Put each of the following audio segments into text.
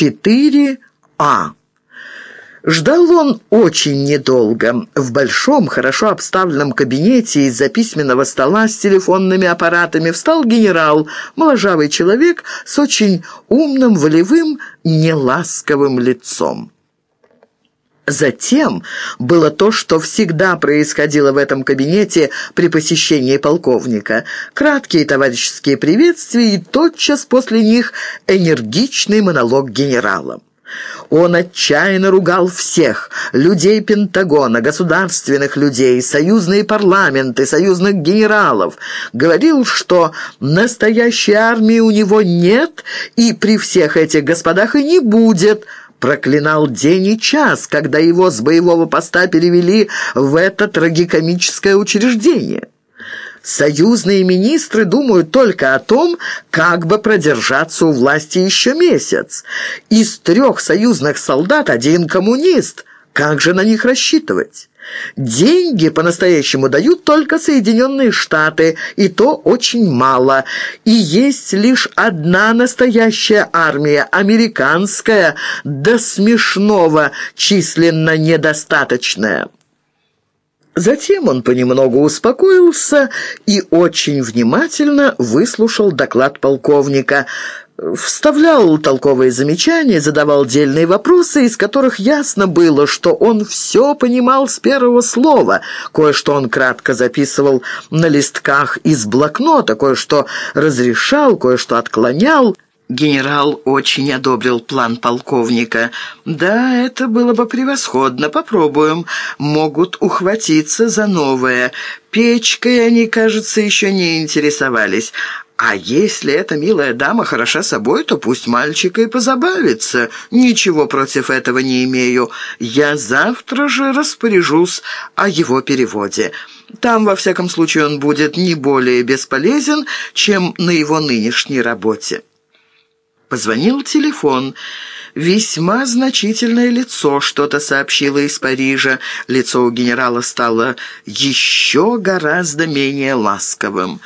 4А. Ждал он очень недолго. В большом, хорошо обставленном кабинете из-за письменного стола с телефонными аппаратами встал генерал, моложавый человек с очень умным, волевым, неласковым лицом. Затем было то, что всегда происходило в этом кабинете при посещении полковника. Краткие товарищеские приветствия и тотчас после них энергичный монолог генерала. Он отчаянно ругал всех – людей Пентагона, государственных людей, союзные парламенты, союзных генералов. Говорил, что настоящей армии у него нет и при всех этих господах и не будет – проклинал день и час, когда его с боевого поста перевели в это трагикомическое учреждение. Союзные министры думают только о том, как бы продержаться у власти еще месяц. Из трех союзных солдат один коммунист. Как же на них рассчитывать? Деньги по-настоящему дают только Соединенные Штаты, и то очень мало. И есть лишь одна настоящая армия, американская, до смешного, численно недостаточная. Затем он понемногу успокоился и очень внимательно выслушал доклад полковника – вставлял толковые замечания, задавал дельные вопросы, из которых ясно было, что он все понимал с первого слова. Кое-что он кратко записывал на листках из блокнота, кое-что разрешал, кое-что отклонял. Генерал очень одобрил план полковника. «Да, это было бы превосходно. Попробуем. Могут ухватиться за новое. Печкой они, кажется, еще не интересовались. А если эта милая дама хороша собой, то пусть мальчик и позабавится. Ничего против этого не имею. Я завтра же распоряжусь о его переводе. Там, во всяком случае, он будет не более бесполезен, чем на его нынешней работе». Позвонил телефон. Весьма значительное лицо что-то сообщило из Парижа. Лицо у генерала стало еще гораздо менее ласковым.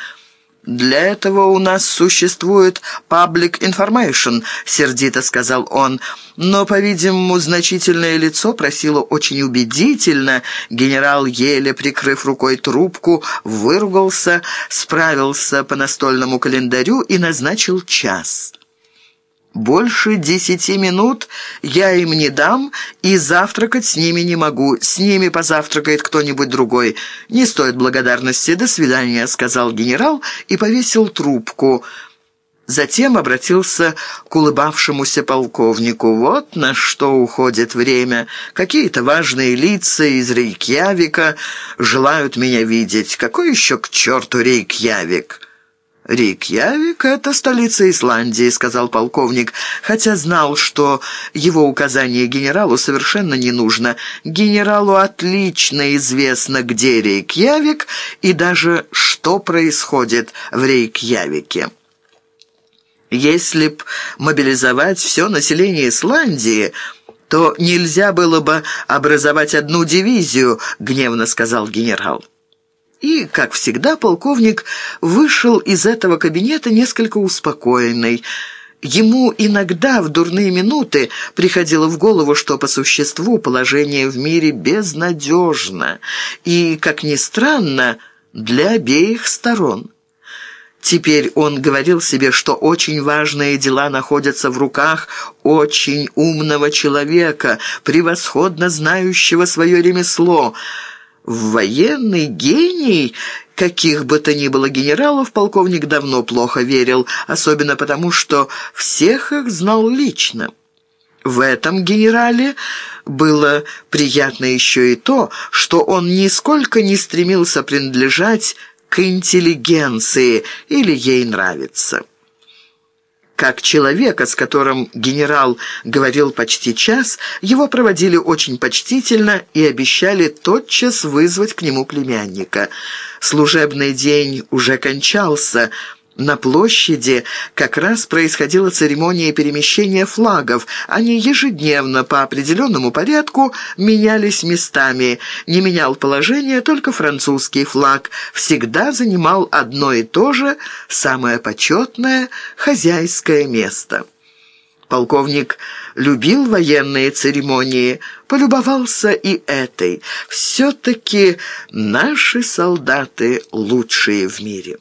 «Для этого у нас существует public information», — сердито сказал он. Но, по-видимому, значительное лицо просило очень убедительно. Генерал, еле прикрыв рукой трубку, выругался, справился по настольному календарю и назначил час. Больше десяти минут я им не дам, и завтракать с ними не могу. С ними позавтракает кто-нибудь другой. Не стоит благодарности. До свидания», — сказал генерал и повесил трубку. Затем обратился к улыбавшемуся полковнику. «Вот на что уходит время. Какие-то важные лица из Рейкьявика желают меня видеть. Какой еще к черту Рейкьявик?» «Рейкьявик — это столица Исландии», — сказал полковник, хотя знал, что его указание генералу совершенно не нужно. Генералу отлично известно, где Рейкьявик и даже что происходит в Рейкьявике. Если б мобилизовать все население Исландии, то нельзя было бы образовать одну дивизию, гневно сказал генерал. И, как всегда, полковник вышел из этого кабинета несколько успокоенный. Ему иногда в дурные минуты приходило в голову, что по существу положение в мире безнадежно и, как ни странно, для обеих сторон. Теперь он говорил себе, что очень важные дела находятся в руках очень умного человека, превосходно знающего свое ремесло – военный гений, каких бы то ни было генералов, полковник давно плохо верил, особенно потому, что всех их знал лично. В этом генерале было приятно еще и то, что он нисколько не стремился принадлежать к интеллигенции или ей нравиться как человека, с которым генерал говорил почти час, его проводили очень почтительно и обещали тотчас вызвать к нему племянника. Служебный день уже кончался – на площади как раз происходила церемония перемещения флагов. Они ежедневно по определенному порядку менялись местами. Не менял положение только французский флаг. Всегда занимал одно и то же, самое почетное, хозяйское место. Полковник любил военные церемонии, полюбовался и этой. Все-таки наши солдаты лучшие в мире.